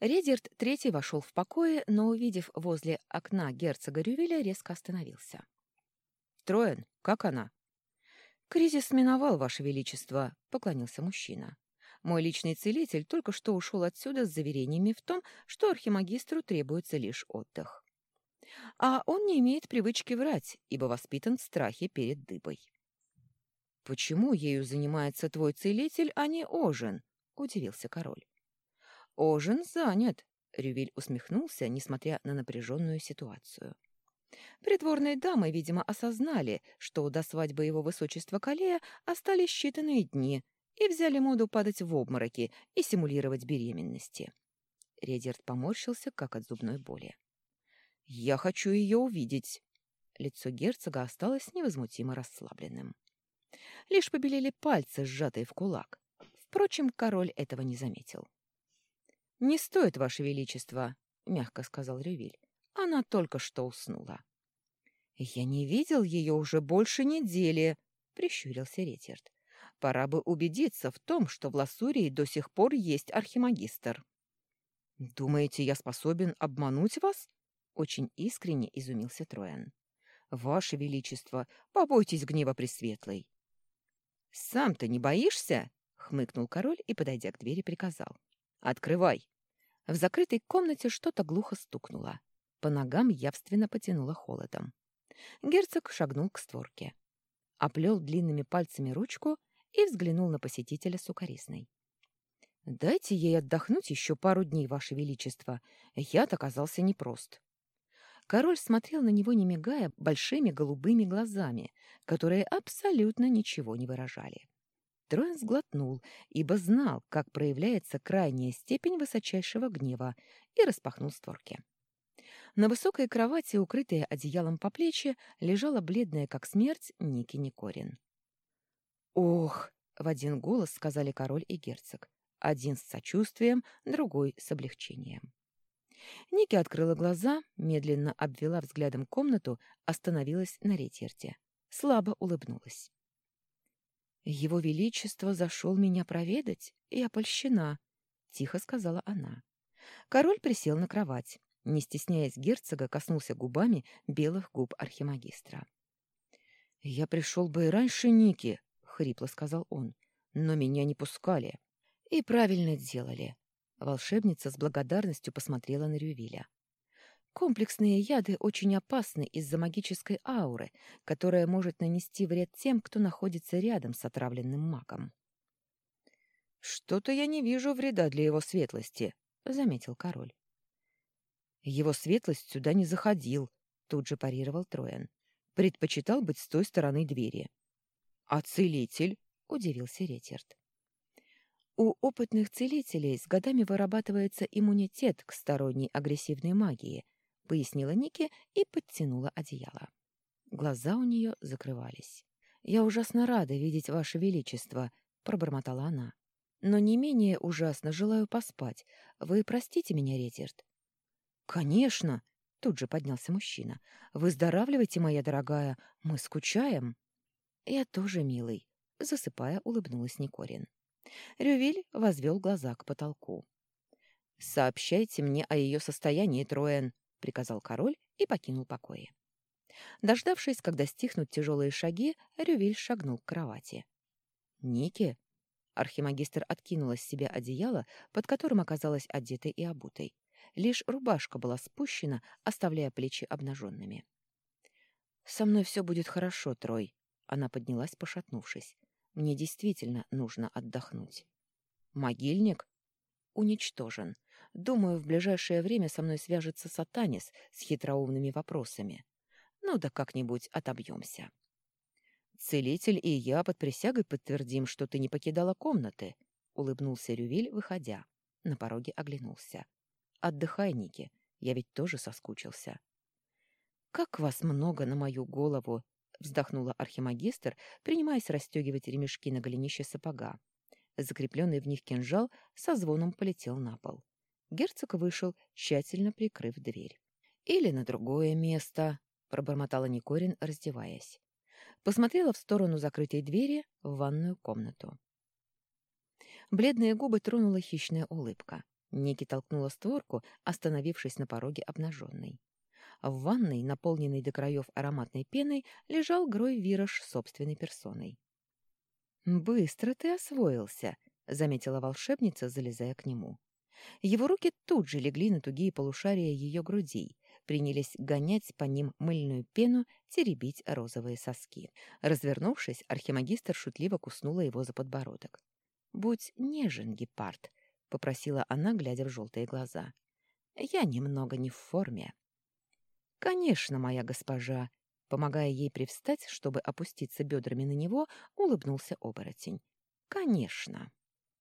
Редерт третий вошел в покое, но, увидев возле окна герцога Рювеля, резко остановился. «Троен, как она?» «Кризис миновал, Ваше Величество», — поклонился мужчина. «Мой личный целитель только что ушел отсюда с заверениями в том, что архимагистру требуется лишь отдых. А он не имеет привычки врать, ибо воспитан в страхе перед дыбой». «Почему ею занимается твой целитель, а не Ожин?» — удивился король. «Ожин занят», — Рювиль усмехнулся, несмотря на напряженную ситуацию. Придворные дамы, видимо, осознали, что до свадьбы его высочества Калея остались считанные дни, и взяли моду падать в обмороки и симулировать беременности. Редерт поморщился, как от зубной боли. «Я хочу ее увидеть!» Лицо герцога осталось невозмутимо расслабленным. Лишь побелели пальцы, сжатые в кулак. Впрочем, король этого не заметил. «Не стоит, Ваше Величество», — мягко сказал Рювиль. «Она только что уснула». «Я не видел ее уже больше недели», — прищурился Ретьерд. «Пора бы убедиться в том, что в Лассурии до сих пор есть архимагистр». «Думаете, я способен обмануть вас?» — очень искренне изумился Троян. «Ваше Величество, побойтесь гнева Пресветлой». «Сам-то не боишься?» — хмыкнул король и, подойдя к двери, приказал. «Открывай!» В закрытой комнате что-то глухо стукнуло. По ногам явственно потянуло холодом. Герцог шагнул к створке. Оплел длинными пальцами ручку и взглянул на посетителя сукоризной. «Дайте ей отдохнуть еще пару дней, Ваше Величество. Яд оказался непрост». Король смотрел на него, не мигая, большими голубыми глазами, которые абсолютно ничего не выражали. Троин сглотнул, ибо знал, как проявляется крайняя степень высочайшего гнева, и распахнул створки. На высокой кровати, укрытая одеялом по плечи, лежала бледная, как смерть, Ники Никорин. «Ох!» — в один голос сказали король и герцог. Один с сочувствием, другой с облегчением. Ники открыла глаза, медленно обвела взглядом комнату, остановилась на ретирте. Слабо улыбнулась. «Его Величество зашел меня проведать, и опольщена», — тихо сказала она. Король присел на кровать. Не стесняясь герцога, коснулся губами белых губ архимагистра. «Я пришел бы и раньше Ники», — хрипло сказал он, — «но меня не пускали». «И правильно делали». Волшебница с благодарностью посмотрела на Рювиля. Комплексные яды очень опасны из-за магической ауры, которая может нанести вред тем, кто находится рядом с отравленным магом. «Что-то я не вижу вреда для его светлости», — заметил король. «Его светлость сюда не заходил», — тут же парировал Троян. «Предпочитал быть с той стороны двери». «А целитель?» — удивился Ретьерд. У опытных целителей с годами вырабатывается иммунитет к сторонней агрессивной магии, пояснила Ники и подтянула одеяло. Глаза у нее закрывались. «Я ужасно рада видеть Ваше Величество», — пробормотала она. «Но не менее ужасно желаю поспать. Вы простите меня, Ретирд?» «Конечно!» — тут же поднялся мужчина. «Выздоравливайте, моя дорогая. Мы скучаем». «Я тоже, милый», — засыпая, улыбнулась Никорин. Рювиль возвел глаза к потолку. «Сообщайте мне о ее состоянии, Троэн», — приказал король и покинул покои. Дождавшись, когда стихнут тяжелые шаги, Рювиль шагнул к кровати. «Ники?» Архимагистр откинула с себя одеяло, под которым оказалась одетой и обутой. Лишь рубашка была спущена, оставляя плечи обнаженными. «Со мной все будет хорошо, Трой», — она поднялась, пошатнувшись. «Мне действительно нужно отдохнуть». «Могильник?» «Уничтожен. Думаю, в ближайшее время со мной свяжется Сатанис с хитроумными вопросами. Ну да как-нибудь отобьемся. Целитель и я под присягой подтвердим, что ты не покидала комнаты, — улыбнулся Рювиль, выходя. На пороге оглянулся. Отдыхай, Ники, я ведь тоже соскучился. Как вас много на мою голову! — вздохнула архимагистр, принимаясь расстегивать ремешки на голенище сапога. Закрепленный в них кинжал со звоном полетел на пол. Герцог вышел, тщательно прикрыв дверь. «Или на другое место», — пробормотала Никорин, раздеваясь. Посмотрела в сторону закрытой двери в ванную комнату. Бледные губы тронула хищная улыбка. Ники толкнула створку, остановившись на пороге обнаженной. В ванной, наполненной до краев ароматной пеной, лежал Грой Вирош собственной персоной. «Быстро ты освоился», — заметила волшебница, залезая к нему. Его руки тут же легли на тугие полушария ее грудей, принялись гонять по ним мыльную пену, теребить розовые соски. Развернувшись, архимагистр шутливо куснула его за подбородок. «Будь нежен, гепард», — попросила она, глядя в желтые глаза. «Я немного не в форме». «Конечно, моя госпожа», — помогая ей привстать, чтобы опуститься бедрами на него, улыбнулся оборотень. «Конечно».